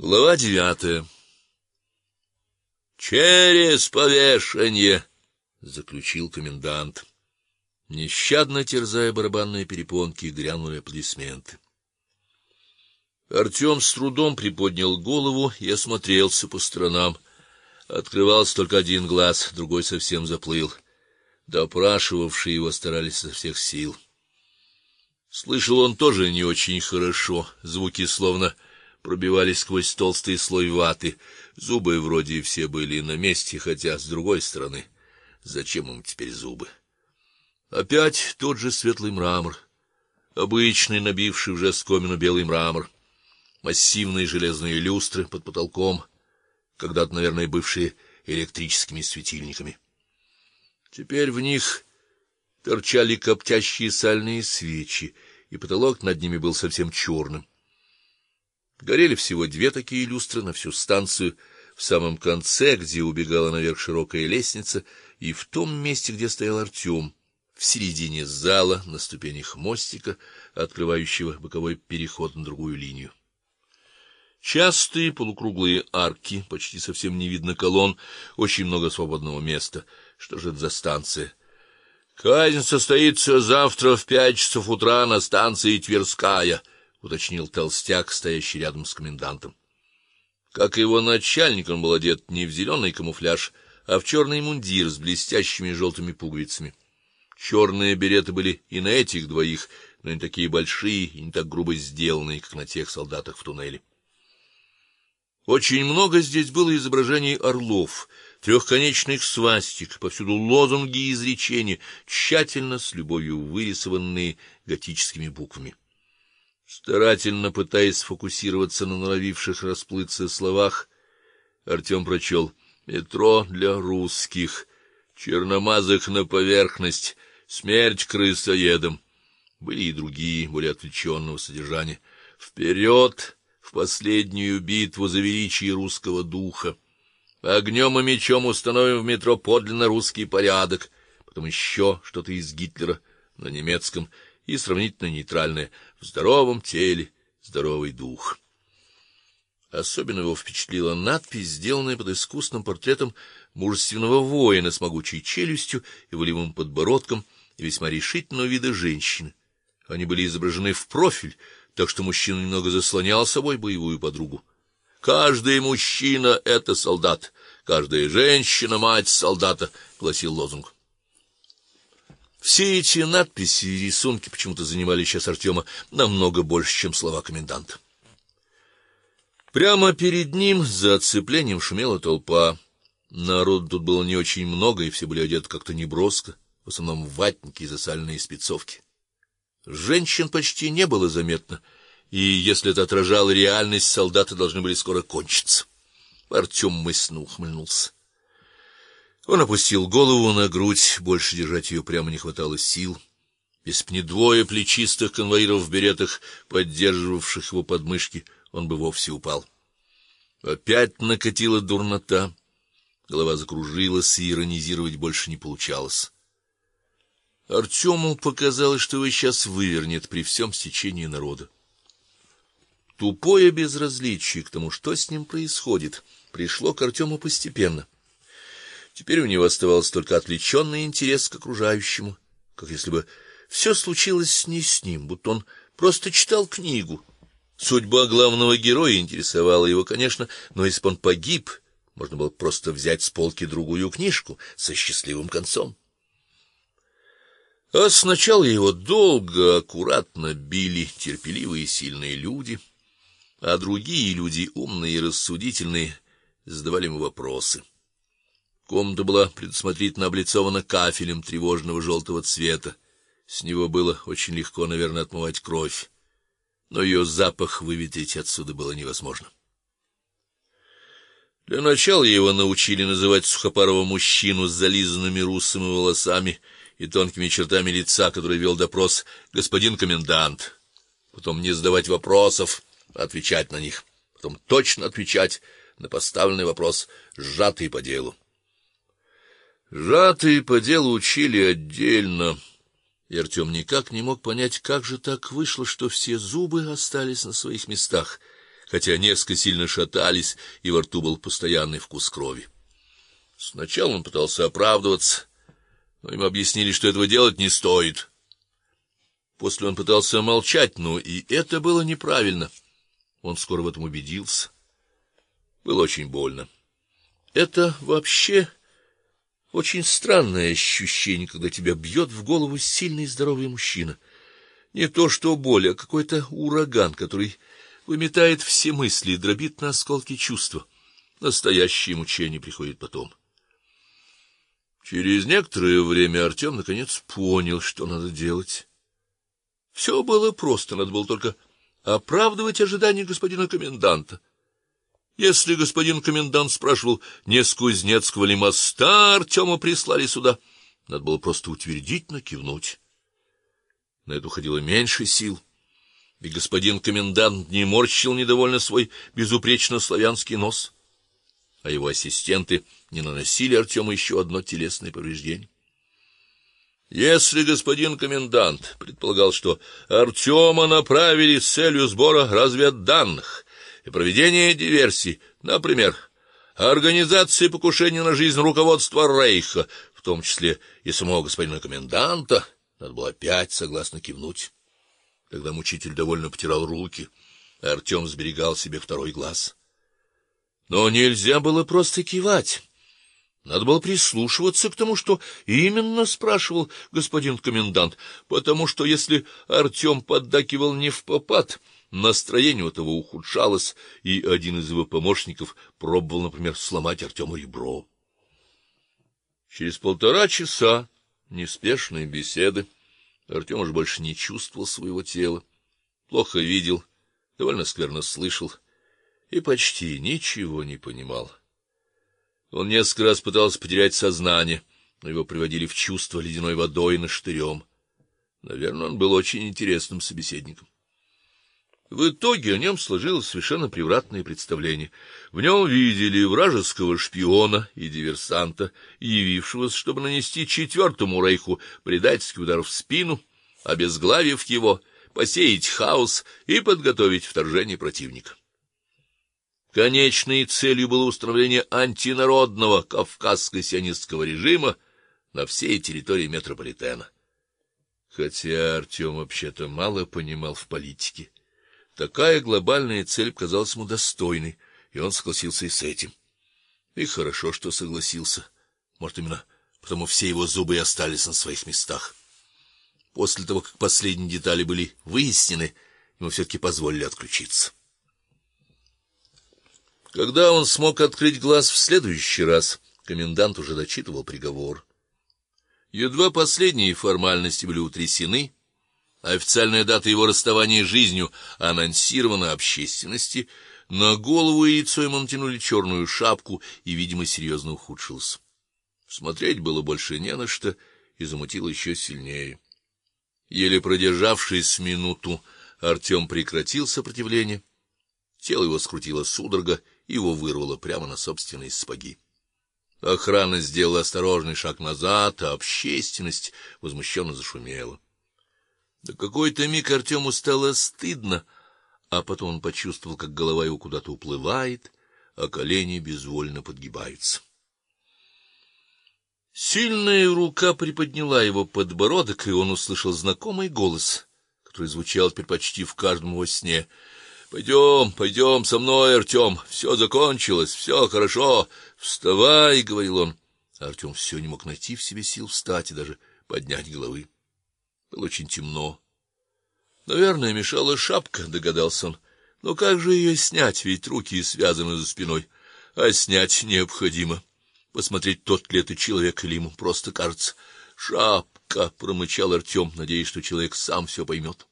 Глава девятая. Через повешение, заключил комендант. Нещадно терзая барабанные перепонки, грянули аплодисменты. Артем с трудом приподнял голову и осмотрелся по сторонам. Открывался только один глаз, другой совсем заплыл. Допрашивавшие его старались со всех сил. Слышал он тоже не очень хорошо, звуки словно пробивались сквозь толстый слой ваты. Зубы вроде все были на месте, хотя с другой стороны, зачем им теперь зубы? Опять тот же светлый мрамор, обычный набивший уже скомину белый мрамор, массивные железные люстры под потолком, когда-то, наверное, бывшие электрическими светильниками. Теперь в них торчали коптящие сальные свечи, и потолок над ними был совсем черным. Горели всего две такие люстры на всю станцию, в самом конце, где убегала наверх широкая лестница, и в том месте, где стоял Артем, в середине зала, на ступенях мостика, открывающего боковой переход на другую линию. Частые полукруглые арки, почти совсем не видно колонн, очень много свободного места. Что же это за станция? Казнь состоится завтра в пять часов утра на станции Тверская уточнил толстяк, стоящий рядом с комендантом. Как и его начальник, он был одет не в зеленый камуфляж, а в черный мундир с блестящими желтыми пуговицами. Черные береты были и на этих двоих, но не такие большие и не так грубо сделанные, как на тех солдатах в туннеле. Очень много здесь было изображений орлов, трехконечных свастик, повсюду лозунги и изречения, тщательно с любовью вырисованные готическими буквами. Старательно пытаясь сфокусироваться на норовивших расплыться словах, Артем прочел «Метро для русских, черномазых на поверхность, смерть крысоедам». Были и другие, более отвлеченного содержания. «Вперед в последнюю битву за величие русского духа! Огнем и мечом установим в метро подлинно русский порядок!» Потом еще что-то из Гитлера на немецком — и сравнительно нейтральное в здоровом теле здоровый дух. Особенно его впечатлила надпись, сделанная под искусным портретом мужественного воина с могучей челюстью и волевым подбородком и весьма решительного вида женщины. Они были изображены в профиль, так что мужчина немного заслонял собой боевую подругу. Каждый мужчина это солдат, каждая женщина мать солдата, гласил лозунг. Все эти надписи и рисунки почему-то занимали сейчас Артема намного больше, чем слова коменданта. Прямо перед ним за оцеплением шумела толпа. Народу тут было не очень много, и все были одеты как-то неброско, в основном ватники и засаленные спецовки. Женщин почти не было заметно, и если это отражало реальность, солдаты должны были скоро кончиться. Артем мысленно ухмыльнулся. Он опустил голову на грудь, больше держать ее прямо не хватало сил. Если б не двое плечистых конвоиров в беретах, поддерживавших его подмышки, он бы вовсе упал. Опять накатила дурнота. Голова закружилась, и иронизировать больше не получалось. Артему показалось, что его сейчас вывернет при всем стечении народа. Тупое безразличие к тому, что с ним происходит, пришло к Артему постепенно. Теперь у него оставался только отвлеченный интерес к окружающему, как если бы все случилось не с ним, будто он просто читал книгу. Судьба главного героя интересовала его, конечно, но если бы он погиб, можно было просто взять с полки другую книжку со счастливым концом. А сначала его долго, аккуратно били терпеливые и сильные люди, а другие люди, умные и рассудительные, задавали ему вопросы. Комната была предусмотрительно облицована кафелем тревожного желтого цвета. С него было очень легко, наверное, отмывать кровь, но ее запах выветрить отсюда было невозможно. Для начала его научили называть сухопарого мужчину с зализанными русыми волосами и тонкими чертами лица, который вел допрос, господин комендант. Потом не задавать вопросов, а отвечать на них. Потом точно отвечать на поставленный вопрос, сжатый по делу. Жатые по делу учили отдельно. И Артем никак не мог понять, как же так вышло, что все зубы остались на своих местах, хотя несколько сильно шатались, и во рту был постоянный вкус крови. Сначала он пытался оправдываться, но ему объяснили, что этого делать не стоит. После он пытался молчать, но и это было неправильно. Он скоро в этом убедился. Было очень больно. Это вообще очень странное ощущение, когда тебя бьет в голову сильный здоровый мужчина. Не то что боль, а какой-то ураган, который выметает все мысли дробит на осколки чувства. Настоящее мучение приходит потом. Через некоторое время Артем наконец понял, что надо делать. Все было просто, надо было только оправдывать ожидания господина коменданта. Если господин комендант спрашивал, не с Кузнецкого ли моста Артема прислали сюда, надо было просто утвердительно кивнуть. На это уходило меньше сил. И господин комендант не морщил недовольно свой безупречно славянский нос, а его ассистенты не наносили Артему еще одно телесное повреждение. Если господин комендант предполагал, что Артема направили с целью сбора разведданных и проведения диверсий, например, организации покушения на жизнь руководства Рейха, в том числе и самого господина коменданта, надо было опять согласно кивнуть. Тогда мучитель довольно потирал руки, а Артем сберегал себе второй глаз. Но нельзя было просто кивать. Надо было прислушиваться к тому, что именно спрашивал господин комендант, потому что если Артем поддакивал не в попад, настроение у того ухудшалось, и один из его помощников пробовал, например, сломать Артему ребро. Через полтора часа неспешной беседы Артем уже больше не чувствовал своего тела, плохо видел, довольно скверно слышал и почти ничего не понимал. Он несколько раз пытался потерять сознание, но его приводили в чувство ледяной водой на штырем. Наверное, он был очень интересным собеседником. В итоге о нем сложилось совершенно превратное представление. В нем видели вражеского шпиона и диверсанта, явившегося, чтобы нанести четвертому рейху предательский удар в спину, обезглавив его, посеять хаос и подготовить вторжение противника. Конечной целью было установление антинародного кавказско-сионистского режима на всей территории метрополитена. Хотя Артем вообще-то мало понимал в политике, такая глобальная цель казалась ему достойной, и он согласился и с этим. И хорошо, что согласился. Может, именно потому все его зубы и остались на своих местах. После того, как последние детали были выяснены, ему все таки позволили отключиться. Когда он смог открыть глаз в следующий раз, комендант уже дочитывал приговор. Едва последние формальности были утрясены, официальная дата его расставания с жизнью анонсирована общественности, на голову и лицо ему натянули черную шапку, и, видимо, серьезно ухудшился. Смотреть было больше не на что, и замутило еще сильнее. Еле продержавшись минуту, Артем прекратил сопротивление. Тело его скрутило судорога, его вырвало прямо на собственные сапоги. Охрана сделала осторожный шаг назад, а общественность возмущенно зашумела. На какой-то миг Артему стало стыдно, а потом он почувствовал, как голова его куда-то уплывает, а колени безвольно подгибаются. Сильная рука приподняла его подбородок, и он услышал знакомый голос, который звучал теперь почти в каждом его сне. Пойдем, пойдем со мной, Артем. Все закончилось, все хорошо. Вставай, говорил он. Артем все не мог найти в себе сил встать и даже поднять головы. Было очень темно. Наверное, мешала шапка, догадался он. Но как же ее снять, ведь руки связаны за спиной. А снять необходимо. Посмотреть, тот ли это человек или ему просто кажется. Шапка, промычал Артем, надеясь, что человек сам все поймет.